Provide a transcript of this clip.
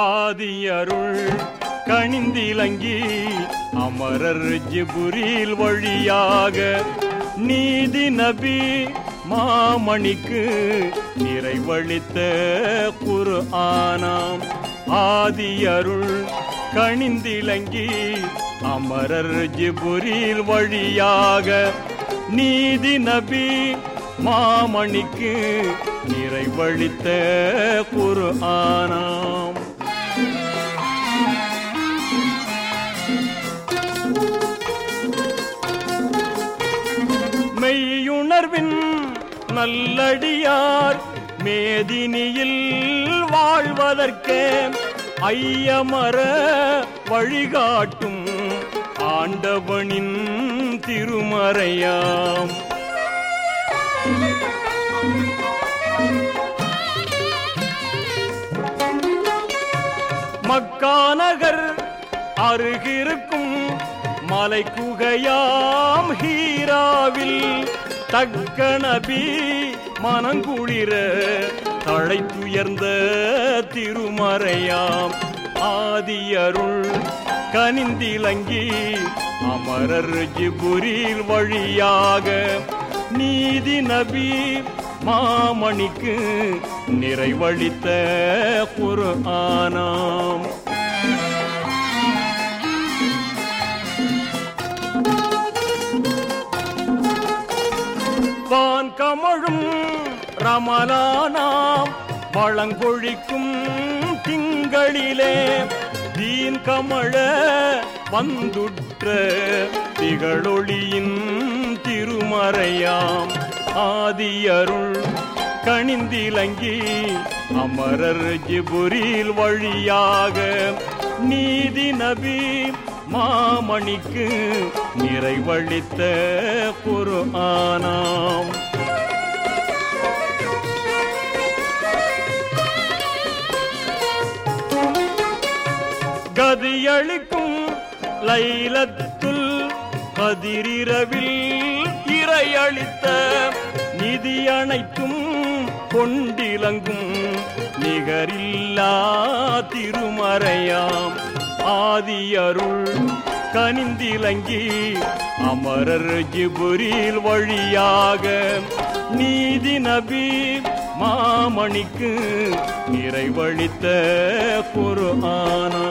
ஆதியருள் கணிந்திலங்கி அமரர் ஜிபுரில் வழியாக நீதி நபி மாமணிக்கு நிறைவழித்த குரு ஆனாம் ஆதியருள் கணிந்திலங்கி அமரர் ஜிபுரில் வழியாக நீதி நபி மாமணிக்கு நிறைவழித்த குரு ஆனாம் மெய்யுணர்வின் நல்லடியார் மேதினியில் வாழ்வதற்கே ஐயமர வழிகாட்டும் ஆண்டவனின் திருமறையாம். மக்காநகர் அருகிருக்கும் மலை குகையாம் ஹீராவில் தக்க நபி மனங்குளிர தழைத்துயர்ந்த திருமறையாம். ஆதியருள் கனிந்திலங்கி அமரர் ஜிபுரில் வழியாக நீதி நபி மாமணிக்கு நிறைவழித்த குரு ஆனா வான் கமழும் ரமலானாம் வளங்கொழிக்கும் திங்களிலே தீன் கமழ வந்துற்ற திகழொளியின் திருமறையாம். ஆதியருள் கணிந்திலங்கி அமரர் ஜிபுரில் வழியாக நீதி நபி மாமணிக்கு நிறைவழித்த குரு ஆனாம் பதியளிக்கும் லைலத்துல் பதிரிரவில் இறையளித்த நிதி அனைத்தும் கொண்டிலங்கும் நிகரில்லா திருமறையாம். ஆதியருள் கனிந்திலங்கி அமரர் ஜிபுரில் வழியாக நீதி நபி மாமணிக்கு நிறைவழித்த குரு ஆனா